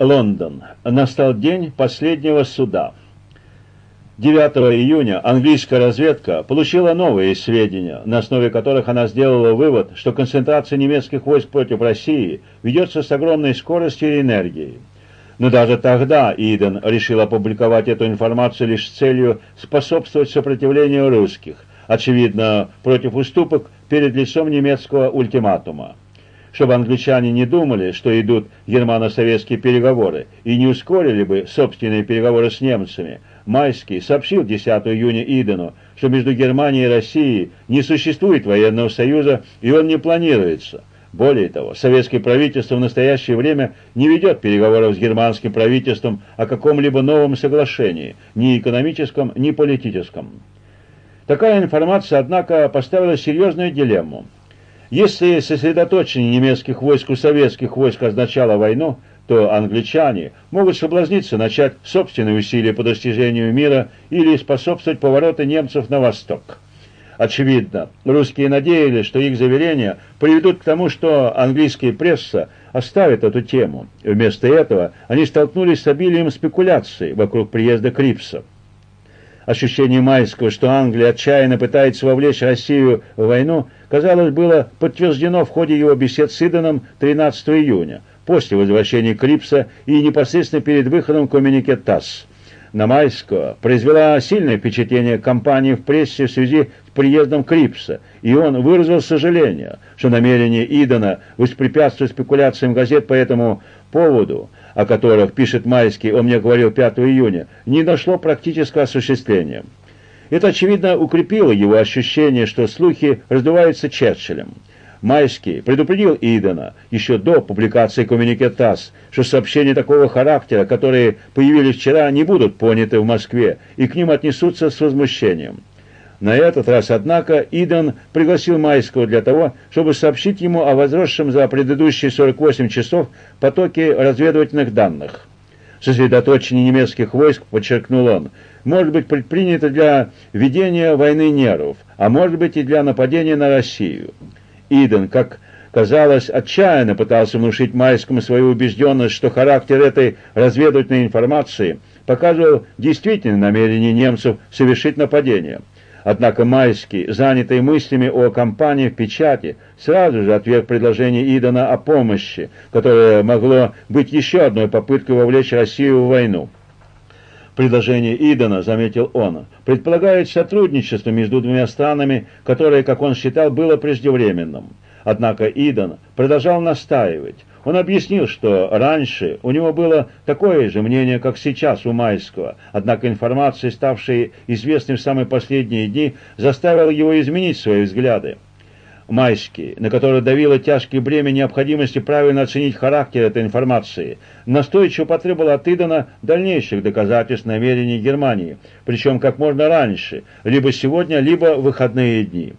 Лондон. Настал день последнего суда. 9 июня английская разведка получила новые сведения, на основе которых она сделала вывод, что концентрация немецких войск против России ведется с огромной скоростью и энергией. Но даже тогда Иден решил опубликовать эту информацию лишь с целью способствовать сопротивлению русских, очевидно, против уступок перед лицом немецкого ультиматума чтобы англичане не думали, что идут германо-советские переговоры, и не ускорили бы собственные переговоры с немцами, Майский сообщил 10 июня Идену, что между Германией и Россией не существует военного союза, и он не планируется. Более того, советское правительство в настоящее время не ведет переговоров с германским правительством о каком-либо новом соглашении, ни экономическом, ни политическом. Такая информация, однако, поставила серьезную дилемму. Если сосредоточение немецких войск у советских войск означало войну, то англичане могут соблазниться начать собственные усилия по достижению мира или способствовать повороту немцев на восток. Очевидно, русские надеялись, что их заверения приведут к тому, что английская пресса оставит эту тему. Вместо этого они столкнулись с обилием спекуляций вокруг приезда Крипса. Ощущение Майского, что Англия отчаянно пытается вовлечь Россию в войну, казалось, было подтверждено в ходе его бесед с Иданом 13 июня, после возвращения Крипса и непосредственно перед выходом коммунике ТАСС. На Майского произвела сильное впечатление кампании в прессе в связи с приездом Крипса, и он выразил сожаление, что намерение Идана воспрепятствовать спекуляциям газет по этому поводу о которых пишет Майский, он мне говорил 5 июня, не нашло практического осуществления. Это, очевидно, укрепило его ощущение, что слухи раздуваются Черчиллем. Майский предупредил Идена еще до публикации коммюнике ТАСС, что сообщения такого характера, которые появились вчера, не будут поняты в Москве и к ним отнесутся с возмущением. На этот раз, однако, Иден пригласил Майского для того, чтобы сообщить ему о возросшем за предыдущие 48 часов потоке разведывательных данных. Сосредоточение немецких войск, подчеркнул он, может быть предпринято для ведения войны нервов, а может быть и для нападения на Россию. Иден, как казалось, отчаянно пытался внушить Майскому свою убежденность, что характер этой разведывательной информации показывал действительное намерение немцев совершить нападение – Однако Майский, занятый мыслями о кампании в печати, сразу же отверг предложение Идана о помощи, которое могло быть еще одной попыткой вовлечь Россию в войну. Предложение Идана, заметил он, предполагает сотрудничество между двумя странами, которое, как он считал, было преждевременным. Однако Идан продолжал настаивать. Он объяснил, что раньше у него было такое же мнение, как сейчас у Майского, однако информация, ставшая известной в самые последние дни, заставила его изменить свои взгляды. Майский, на который давило тяжкое бремя необходимости правильно оценить характер этой информации, настойчиво потребовал от Идана дальнейших доказательств намерений Германии, причем как можно раньше, либо сегодня, либо в выходные дни.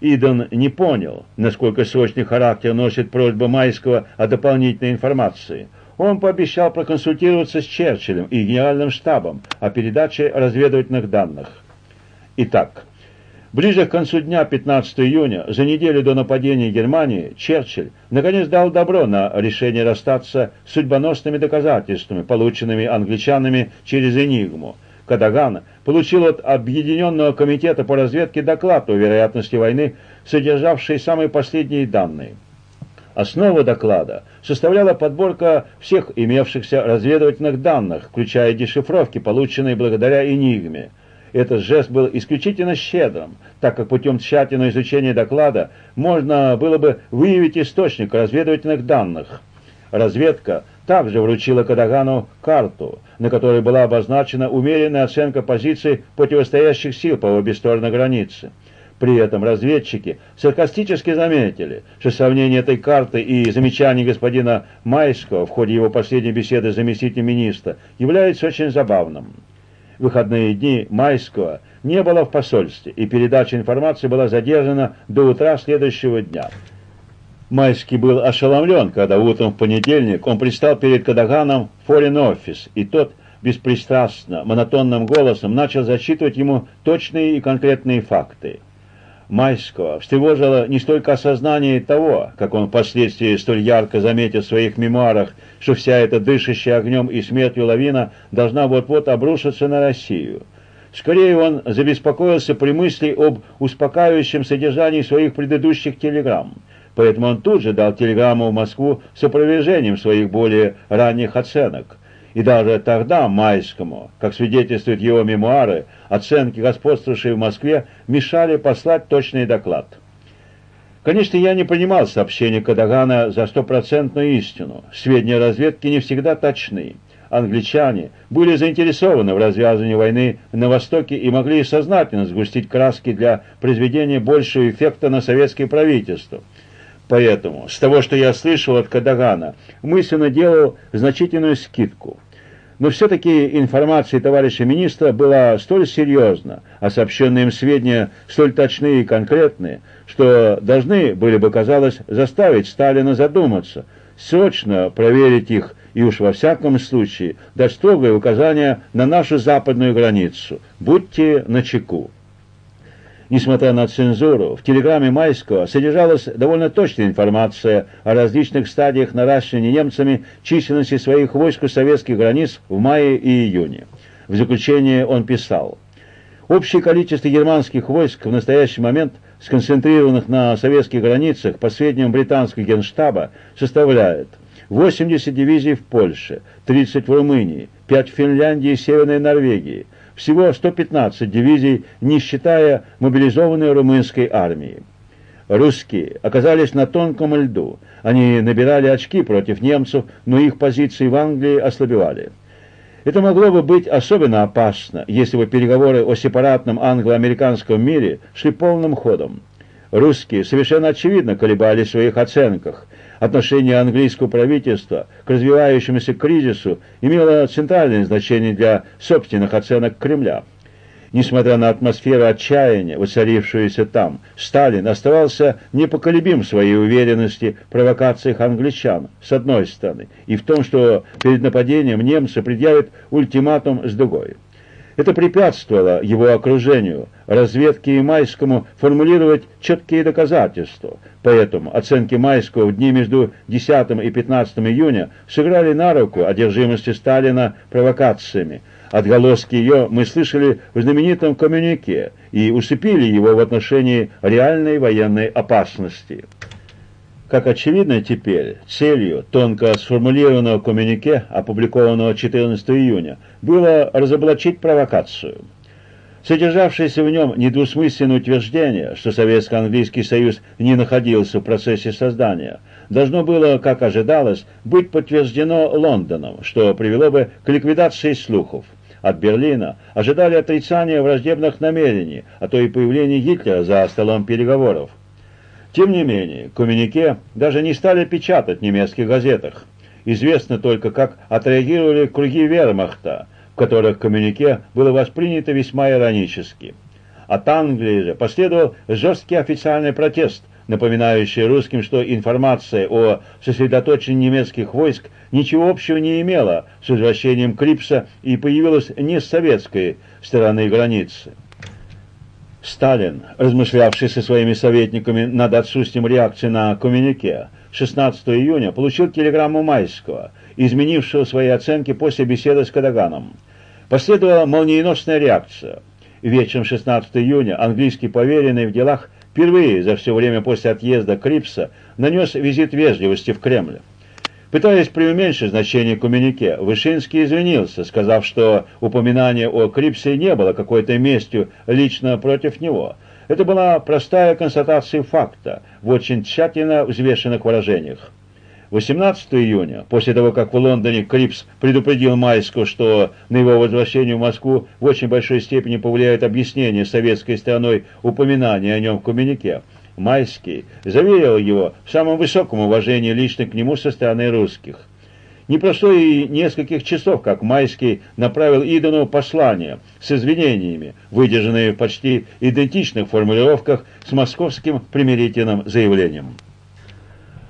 Идон не понял, насколько срочный характер носит просьба Майского о дополнительной информации. Он пообещал проконсультироваться с Черчиллем и Генеральным штабом о передаче разведывательных данных. Итак, ближе к концу дня 15 июня, за неделю до нападения Германии, Черчилль наконец дал добро на решение расстаться с судьбоносными доказательствами, полученными англичанами через Энигму. Кадаган получил от Объединенного комитета по разведке доклад о вероятности войны, содержавший самые последние данные. Основа доклада составляла подборка всех имевшихся разведывательных данных, включая дешифровки, полученные благодаря Энигме. Этот жест был исключительно щедрым, так как путем тщательного изучения доклада можно было бы выявить источник разведывательных данных. Разведка также вручила Кадагану карту, на которой была обозначена умеренная оценка позиций противостоящих сил по обе стороны границы. При этом разведчики саркастически заметили, что сравнение этой карты и замечаний господина Майского в ходе его последней беседы с заместителем министра является очень забавным. Выходные дни Майского не было в посольстве, и передача информации была задержана до утра следующего дня. Майский был ошеломлен, когда утром в понедельник он предстал перед Кадаганом в Foreign Office, и тот беспристрастно, монотонным голосом начал зачитывать ему точные и конкретные факты. Майского встревожило не столько осознание того, как он впоследствии столь ярко заметит в своих мемуарах, что вся эта дышащая огнем и смертью лавина должна вот-вот обрушиться на Россию. Скорее он забеспокоился при мысли об успокаивающем содержании своих предыдущих телеграмм. Поэтому он тут же дал телеграмму в Москву с опровержением своих более ранних оценок. И даже тогда Майскому, как свидетельствуют его мемуары, оценки, господствовавшие в Москве, мешали послать точный доклад. Конечно, я не принимал сообщения Кадагана за стопроцентную истину. Сведения разведки не всегда точны. Англичане были заинтересованы в развязывании войны на Востоке и могли сознательно сгустить краски для произведения большего эффекта на советское правительство. Поэтому, с того, что я слышал от Кадагана, мысленно делал значительную скидку. Но все-таки информация товарища министра была столь серьезна, а сообщенные им сведения столь точные и конкретные, что должны были бы, казалось, заставить Сталина задуматься, срочно проверить их и уж во всяком случае дать строгое указание на нашу западную границу. Будьте начеку. Несмотря на цензуру, в телеграмме Майского содержалась довольно точная информация о различных стадиях наращивания немцами численности своих войск у советских границ в мае и июне. В заключение он писал, «Общее количество германских войск в настоящий момент, сконцентрированных на советских границах по сведениям британского генштаба, составляет 80 дивизий в Польше, 30 в Румынии, 5 в Финляндии и Северной Норвегии, всего 115 дивизий, не считая мобилизованной румынской армии. Русские оказались на тонком льду. Они набирали очки против немцев, но их позиции в Англии ослабевали. Это могло бы быть особенно опасно, если бы переговоры о сепаратном англо-американском мире шли полным ходом. Русские совершенно очевидно колебались в своих оценках, отношение английского правительства к развивающемуся кризису имело центральное значение для собственных оценок Кремля. Несмотря на атмосферу отчаяния, воцарившуюся там, Сталин оставался непоколебим в своей уверенности в провокациях англичан, с одной стороны, и в том, что перед нападением немцы предъявят ультиматум с другой. Это препятствовало его окружению, разведке и Майскому формулировать четкие доказательства. Поэтому оценки Майского в дни между 10 и 15 июня сыграли на руку одержимости Сталина провокациями. Отголоски ее мы слышали в знаменитом коммюнике и усыпили его в отношении реальной военной опасности. Как очевидно теперь, целью тонко сформулированного коммюнике, опубликованного 14 июня, было разоблачить провокацию. Содержавшееся в нем недвусмысленное утверждение, что Советско-Английский Союз не находился в процессе создания, должно было, как ожидалось, быть подтверждено Лондоном, что привело бы к ликвидации слухов. От Берлина ожидали отрицания враждебных намерений, а то и появления Гитлера за столом переговоров. Тем не менее, коммюнике даже не стали печатать в немецких газетах. Известно только, как отреагировали круги вермахта, в которых коммюнике было воспринято весьма иронически. От Англии же последовал жесткий официальный протест, напоминающий русским, что информация о сосредоточении немецких войск ничего общего не имела с возвращением Крипса и появилась не с советской стороны границы. Сталин, размышлявший со своими советниками над отсутствием реакции на коммюнике, 16 июня получил телеграмму Майского, изменившего свои оценки после беседы с Кадаганом. Последовала молниеносная реакция. Вечером 16 июня английский поверенный в делах впервые за все время после отъезда Крипса нанес визит вежливости в Кремль. Пытаясь преуменьшить значение коммюнике, Вышинский извинился, сказав, что упоминание о Крипсе не было какой-то местью лично против него. Это была простая констатация факта в очень тщательно взвешенных выражениях. 18 июня, после того, как в Лондоне Крипс предупредил Майску, что на его возвращение в Москву в очень большой степени повлияет объяснение советской стороной упоминания о нем в коммюнике, Майский заверил его в самом высоком уважении лично к нему со стороны русских. Не прошло и нескольких часов, как Майский направил Идону послание с извинениями, выдержанные в почти идентичных формулировках с московским примирительным заявлением.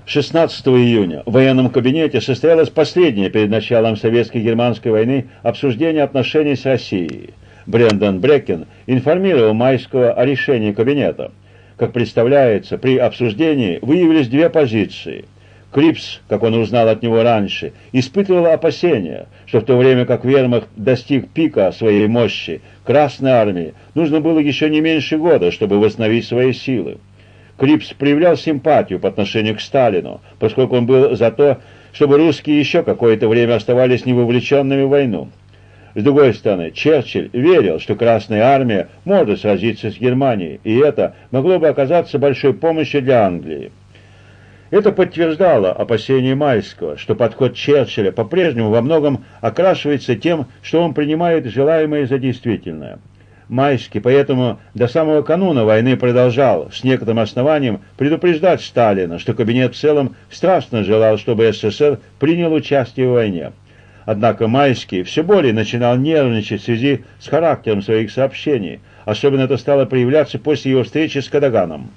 16 июня в военном кабинете состоялось последнее перед началом советско-германской войны обсуждение отношений с Россией. Брендон Брекен информировал Майского о решении кабинета – Как представляется, при обсуждении выявились две позиции. Крипс, как он узнал от него раньше, испытывал опасения, что в то время как вермахт достиг пика своей мощи, Красной армии нужно было еще не меньше года, чтобы восстановить свои силы. Крипс проявлял симпатию по отношению к Сталину, поскольку он был за то, чтобы русские еще какое-то время оставались невовлеченными в войну. С другой стороны, Черчилль верил, что Красная Армия может сразиться с Германией, и это могло бы оказаться большой помощью для Англии. Это подтверждало опасения Майского, что подход Черчилля по-прежнему во многом окрашивается тем, что он принимает желаемое за действительное. Майский поэтому до самого кануна войны продолжал с некоторым основанием предупреждать Сталина, что кабинет в целом страстно желал, чтобы СССР принял участие в войне. Однако Майский все более начинал нервничать в связи с характером своих сообщений. Особенно это стало проявляться после его встречи с Кадаганом.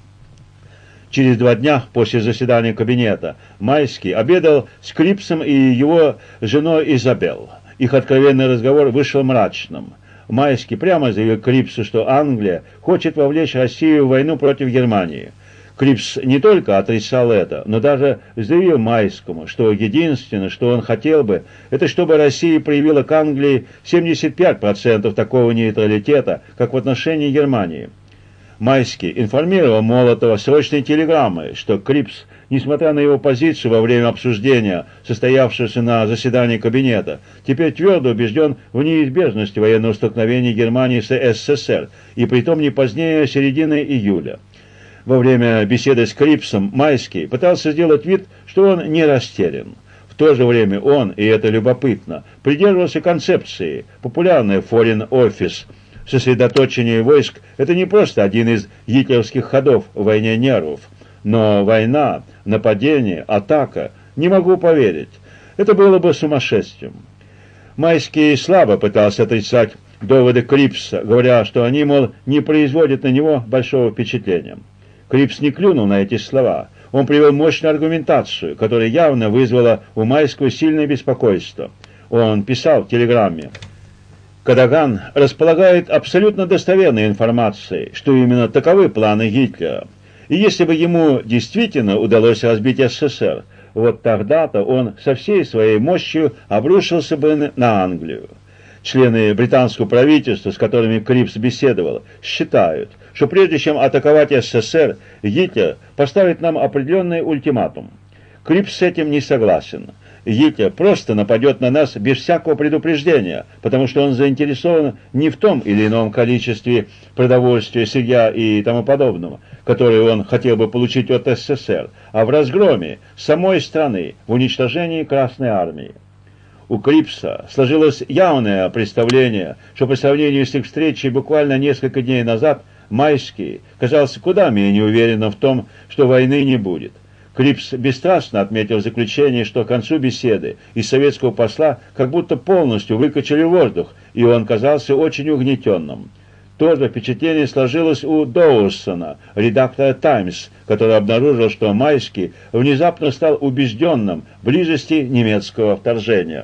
Через два дня после заседания кабинета Майский обедал с Крипсом и его женой Изабел. Их откровенный разговор вышел мрачным. Майский прямо заявил Крипсу, что Англия хочет вовлечь Россию в войну против Германии – Крипс не только отрицал это, но даже заявил Майскому, что единственное, что он хотел бы, это чтобы Россия проявила к Англии 75% такого нейтралитета, как в отношении Германии. Майский информировал Молотова срочной телеграммой, что Крипс, несмотря на его позицию во время обсуждения, состоявшегося на заседании кабинета, теперь твердо убежден в неизбежности военного столкновения Германии с СССР, и притом не позднее середины июля. Во время беседы с Крипсом Майский пытался сделать вид, что он не растерян. В то же время он, и это любопытно, придерживался концепции, популярной Foreign Office. Сосредоточение войск – это не просто один из гитлеровских ходов в войне нервов, но война, нападение, атака – не могу поверить. Это было бы сумасшествием. Майский слабо пытался отрицать доводы Крипса, говоря, что они, мол, не производят на него большого впечатления. Крипс не клюнул на эти слова. Он привел мощную аргументацию, которая явно вызвала у Майского сильное беспокойство. Он писал в телеграмме. Кадаган располагает абсолютно достоверной информацией, что именно таковы планы Гитлера. И если бы ему действительно удалось разбить СССР, вот тогда-то он со всей своей мощью обрушился бы на Англию. Члены британского правительства, с которыми Крипс беседовал, считают, что прежде чем атаковать СССР, Гитлер поставит нам определенный ультиматум. Крипс с этим не согласен. Гитлер просто нападет на нас без всякого предупреждения, потому что он заинтересован не в том или ином количестве продовольствия, сырья и тому подобного, которое он хотел бы получить от СССР, а в разгроме самой страны, в уничтожении Красной Армии у Крипса сложилось явное представление, что по сравнению с их встречей буквально несколько дней назад Майский казался куда менее уверенным в том, что войны не будет. Крипс бесстрастно отметил в заключении, что к концу беседы из советского посла как будто полностью выкачали воздух, и он казался очень угнетенным. То же впечатление сложилось у Доусона, редактора «Таймс», который обнаружил, что Майский внезапно стал убежденным в близости немецкого вторжения.